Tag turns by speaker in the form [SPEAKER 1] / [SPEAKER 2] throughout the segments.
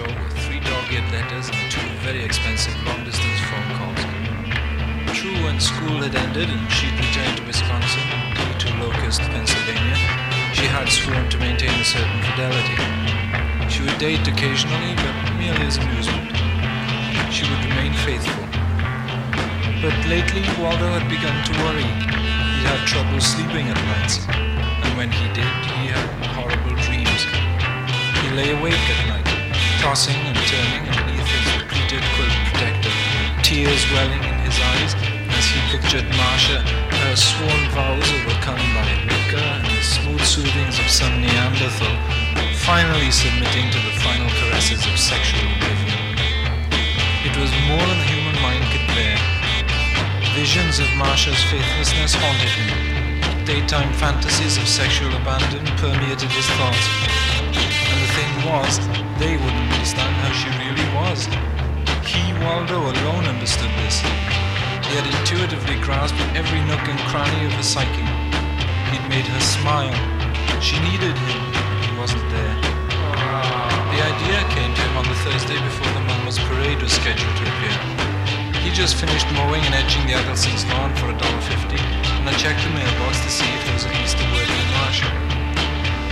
[SPEAKER 1] show were three dog-eared letters and two very expensive long-distance phone calls. True, when school had ended and she'd returned to Wisconsin, to Locust, Pennsylvania, she had sworn to maintain a certain fidelity. She would date occasionally, but merely as amusement. She would remain faithful. But lately, Waldo had begun to worry. He had trouble sleeping at nights, and when he did, he had horrible dreams. He lay awake at tossing and turning underneath his pleated quilt protector, tears welling in his eyes as he pictured Marcia, her sworn vows overcome by liquor and the smooth soothings of some Neanderthal, finally submitting to the final caresses of sexual oblivion. It was more than the human mind could bear. Visions of Marcia's faithlessness haunted him. Daytime fantasies of sexual abandon permeated his thoughts. And the thing was, they wouldn't understand how she really was. He, Waldo, alone understood this. He had intuitively grasped every nook and cranny of her psyche. He'd made her smile. She needed him. He wasn't there. The idea came to him on the Thursday before the Mummers Parade was scheduled to appear. He just finished mowing and edging the Adelson's lawn for $1.50, and I checked the mailbox to see if there was at least a word from Marcia.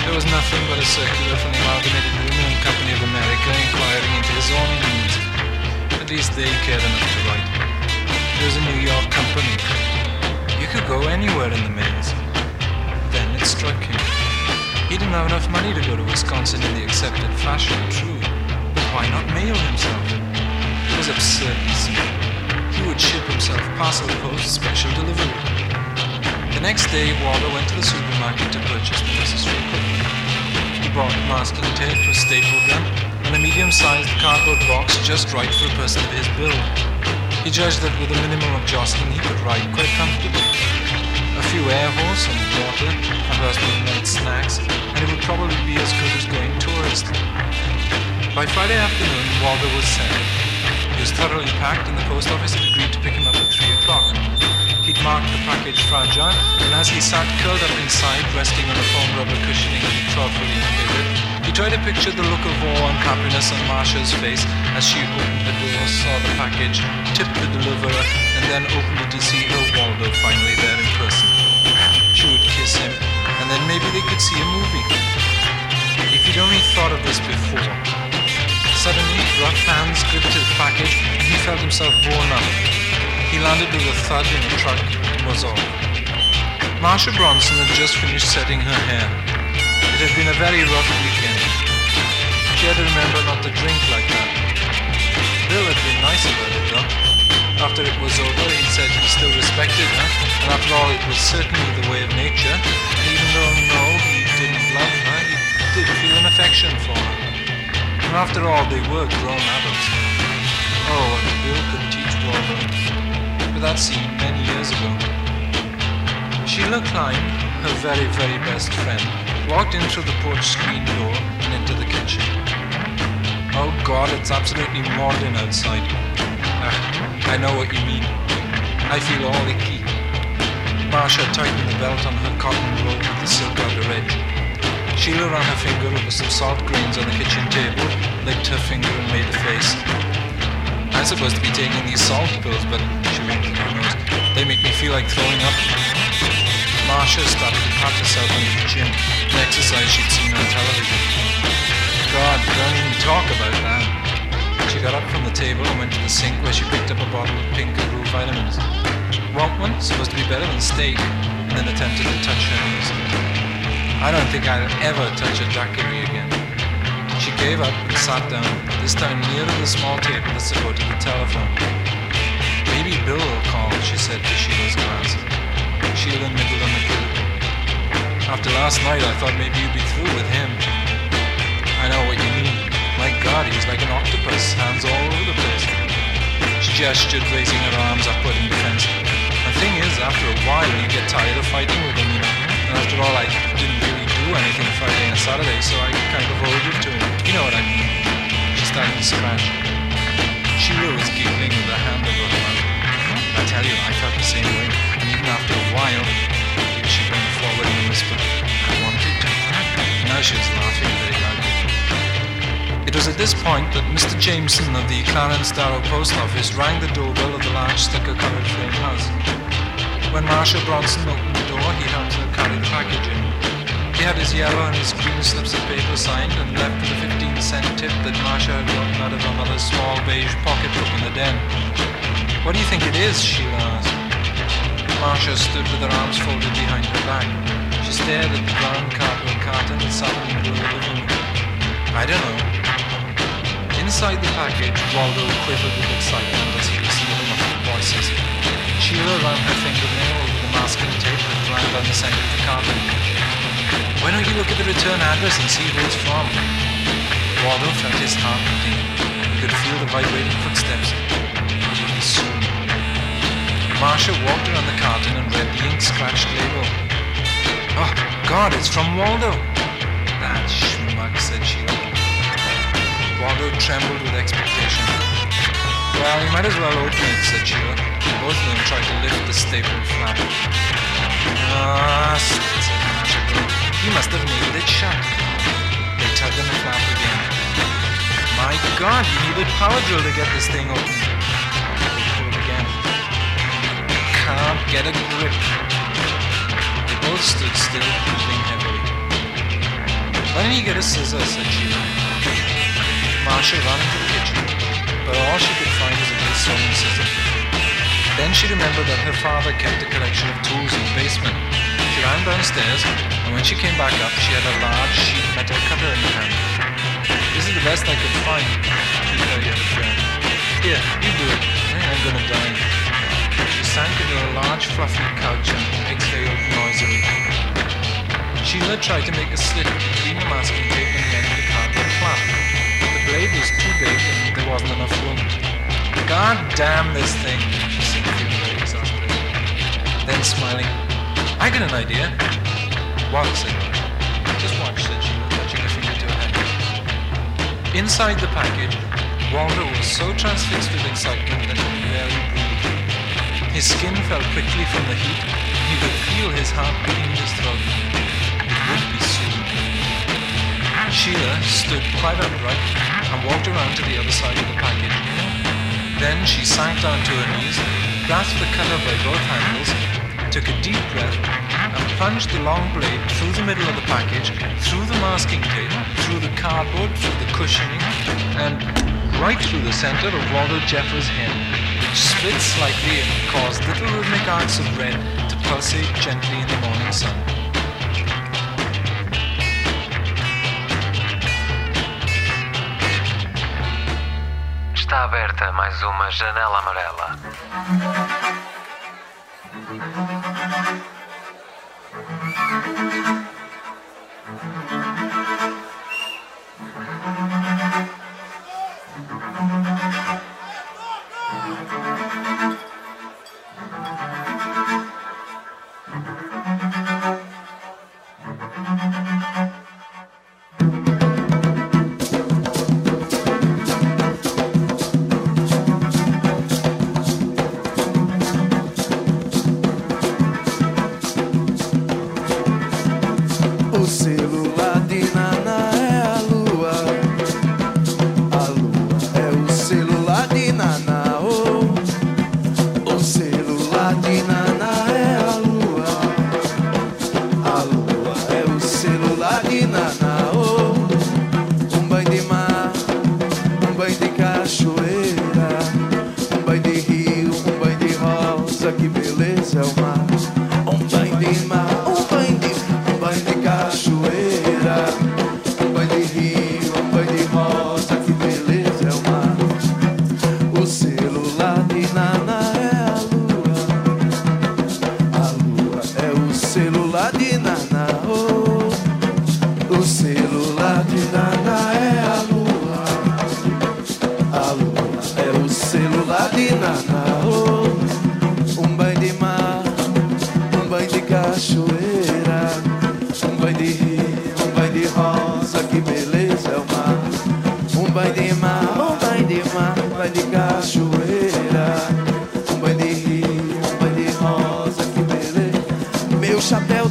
[SPEAKER 1] There was nothing but a circular from the Amalgamated Company of America inquiring into his zoning needs. At least they cared enough to write. It was a New York company. You could go anywhere in the mails. Then it struck him. He didn't have enough money to go to Wisconsin in the accepted fashion, true. But why not mail himself? It was absurd. He would ship himself parcel post special delivery. The next day, Waldo went to the supermarket to purchase the necessary equipment. He bought masking tape, a staple gun, and a medium-sized cardboard box just right for a person of his build. He judged that with a minimum of jostling, he could ride quite comfortably. A few air horse and water, a of night snacks, and it would probably be as good as going tourist. By Friday afternoon, Waldo was set. He was thoroughly packed, and the post office had marked the package fragile, and as he sat curled up inside, resting on the foam rubber cushioning the thoughtfully indicated, he tried to picture the look of awe and happiness on Marcia's face as she opened the door, saw the package, tipped the deliverer, and then opened it to see her Waldo finally there in person. She would kiss him, and then maybe they could see a movie. If he'd only thought of this before. Suddenly, rough hands gripped his package, and he felt himself borne up. He landed with a thud in a truck was. Marcia Bronson had just finished setting her hair. It had been a very rough weekend. She had to remember not to drink like that. Bill had been nice about it, though. After it was over, he said he still respected her, and after all, it was certainly the way of nature, and even though, no, he didn't love her, he did feel an affection for her. And after all, they were grown adults. Oh, and Bill could teach Waldo. But that seemed many years ago. Sheila Klein, her very, very best friend, walked in through the porch screen door and into the kitchen. Oh God, it's absolutely maudlin outside. I Ah, I know what you mean. I feel all icky. Marcia tightened the belt on her cotton robe with the silk edge. Sheila ran her finger over some salt grains on the kitchen table, licked her finger and made a face. I'm supposed to be taking these salt pills, but she. They make me feel like throwing up. Marcia started to pat herself on the chin, an exercise she'd seen on television. God, don't even talk about that. She got up from the table and went to the sink where she picked up a bottle of pink and blue vitamins. Want one? Supposed to be better than steak. And then attempted to touch her knees. I don't think I'll ever touch a daiquiri again. She gave up and sat down, this time near to the small table that supported the telephone. Maybe Bill will call, she said to Sheila's glass. Sheila nibbled on the. After last night, I thought maybe you'd be through with him. I know what you mean. My God, he's like an octopus, hands all over the place. She gestured, raising her arms upward in defense. The thing is, after a while, you get tired of fighting with him, you know. And after all, I didn't really do anything Friday and Saturday, so I kind of owed it to him. You know what I mean? She started to scratch. Sheila was giggling with her hand over her mouth. I tell you, I felt the same way. After a while, she bent forward and whispered, I wanted to. Now she was laughing very loudly. It was at this point that Mr. Jameson of the Clarence Darrow Post Office rang the doorbell of the large sticker-covered frame house. When Marcia Bronson opened the door, he helped her carry the package in. He had his yellow and his green slips of paper signed and left with a 15 cent tip that Marcia had gotten out of her mother's small beige pocketbook in the den. What do you think it is? Sheila asked. Marcia stood with her arms folded behind her back. She stared at the brown cardboard carton that sat in the middle of the room. I don't know. Inside the package, Waldo quivered with excitement as he listened to the muffled voices. Sheila ran her fingernail over the masking tape that ran down the center of the carton. Why don't you look at the return address and see who it's from? Waldo felt his heart beating. He could feel the vibrating footsteps. It would be soon. Marcia walked around the carton and read the ink-scratched label. Oh, God, it's from Waldo! That schmuck, said Sheila. Waldo trembled with expectation. Well, you might as well open it, said Sheila. Both of them tried to lift the stapled flap. Ah, said Marcia. You must have nailed it shut. They tugged on the flap again. My God, you needed power drill to get this thing open. Get a grip. They both stood still, breathing heavily. Why don't you get a scissor, said Sheila. Marcia ran into the kitchen, but all she could find was a little sewing scissor. Then she remembered that her father kept a collection of tools in the basement. She ran downstairs, and when she came back up, she had a large sheet metal cutter in her hand. This is the best I could find, she told her friend. Here, you do it. I'm gonna die. She sank into a large fluffy couch and exhaled noisily. Sheila tried to make a slit between the masking tape and the end of the cardboard flap. The blade was too big and there wasn't enough room. God damn this thing, she said, feeling exasperated. Then smiling, I got an idea. What? said. Just watch, said Sheila, touching her finger to her head. Inside the package, Waldo was so transfixed with excitement that he barely. His skin fell quickly from the heat, he could feel his heart beating in his throat. It would be soon. Sheila stood quite upright and walked around to the other side of the package. Then she sank down to her knees, grasped the cutter by both handles, took a deep breath, and plunged the long blade through the middle of the package, through the masking tape, through the cardboard, through the cushioning, and right through the center of Waldo Jeffers' head, split slightly and cause little rhythmic arcs of red to pulsate gently in the morning sun.
[SPEAKER 2] Está aberta mais uma janela amarela.
[SPEAKER 3] Thank.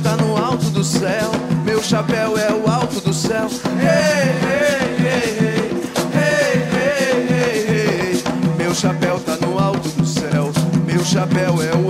[SPEAKER 3] tá no alto do céu. Meu chapéu é o alto do céu. Ei, ei, ei, ei, ei, ei, ei, ei. Meu chapéu tá no alto do céu. Meu chapéu é o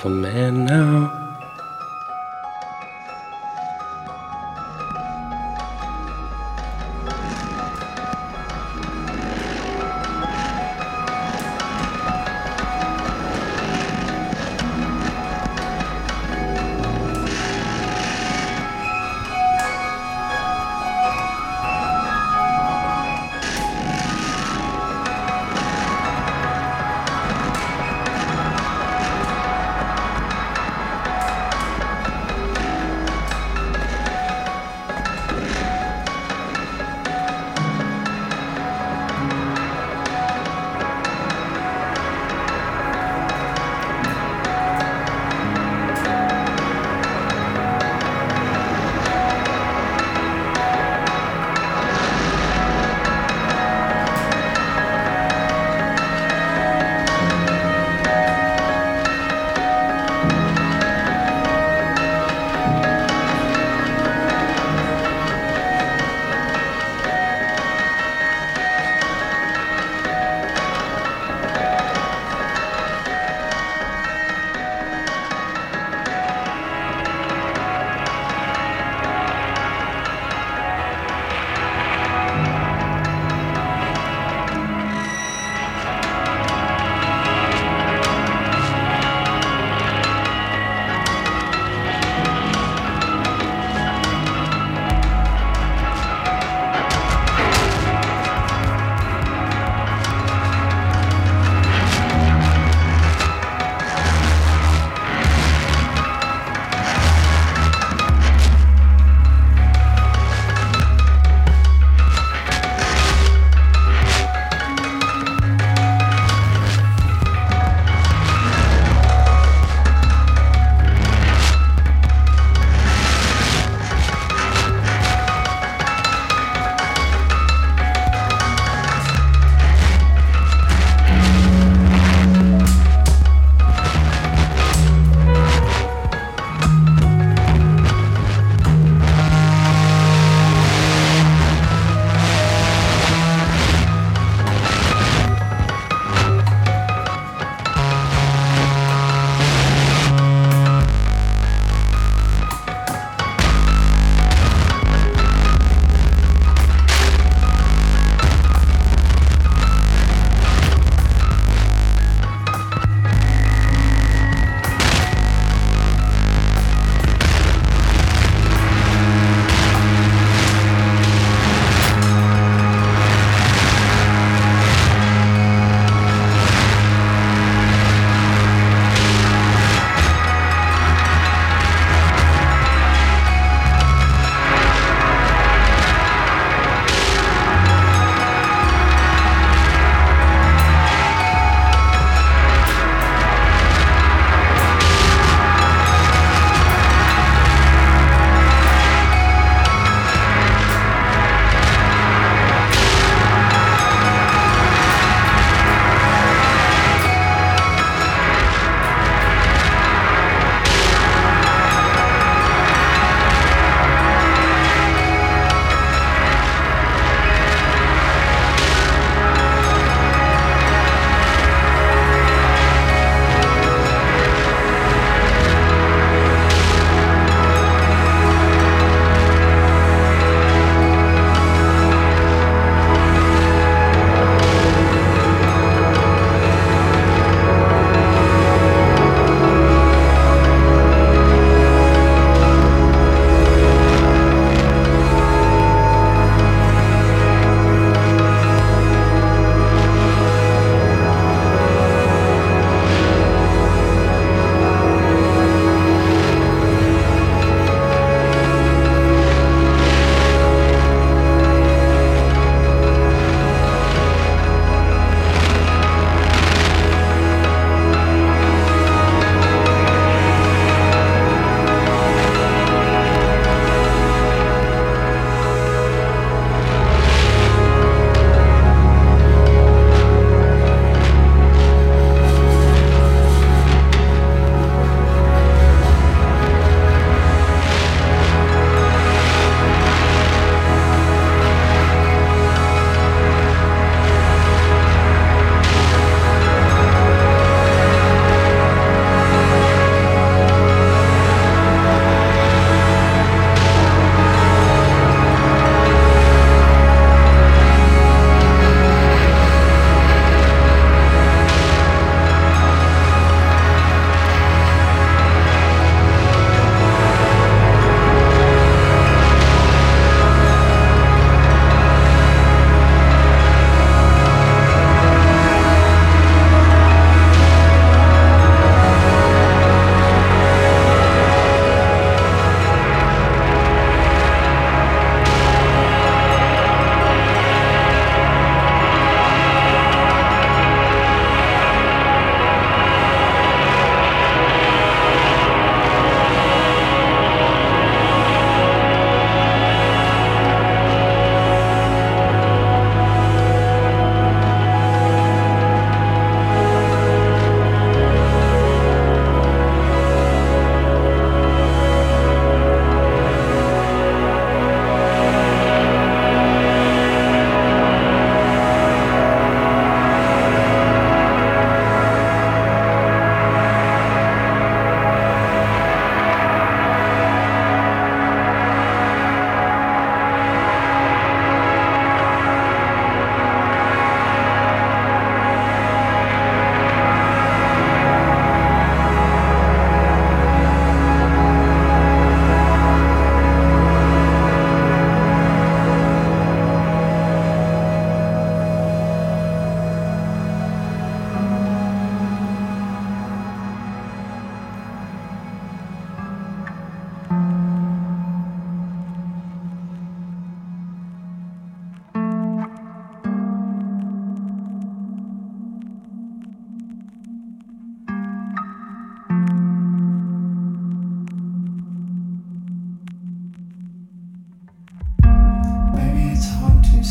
[SPEAKER 4] myself a man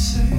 [SPEAKER 5] say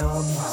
[SPEAKER 6] 走。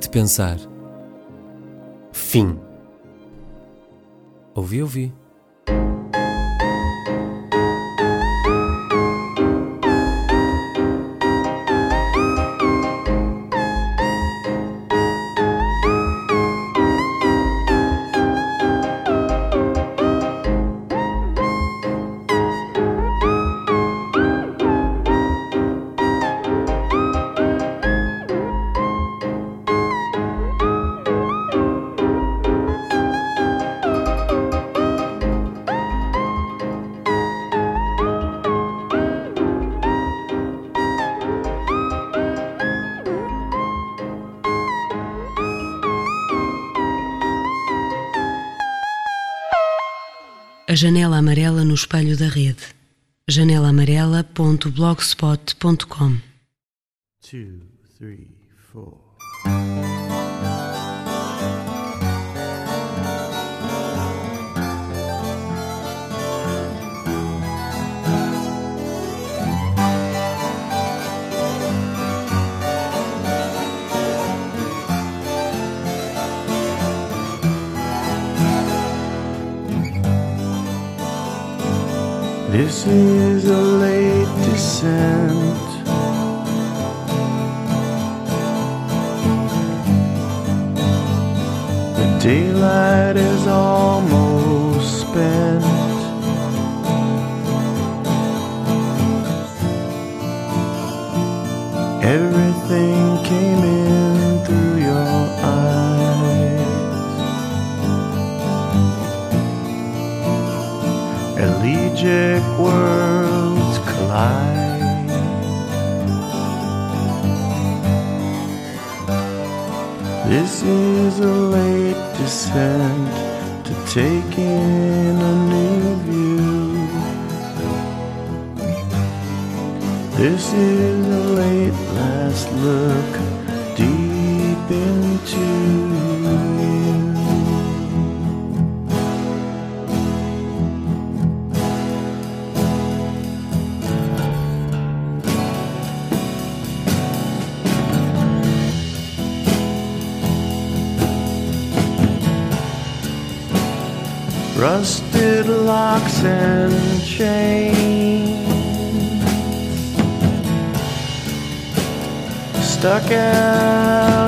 [SPEAKER 6] Ouvi-te pensar.
[SPEAKER 4] Fim.
[SPEAKER 6] Ouvi, ouvi.
[SPEAKER 7] janelaamarela.blogspot.com
[SPEAKER 8] Two, three, four. This is a late descent. The daylight is almost spent. This is a late descent to take in a new view. This is a late last look stuck out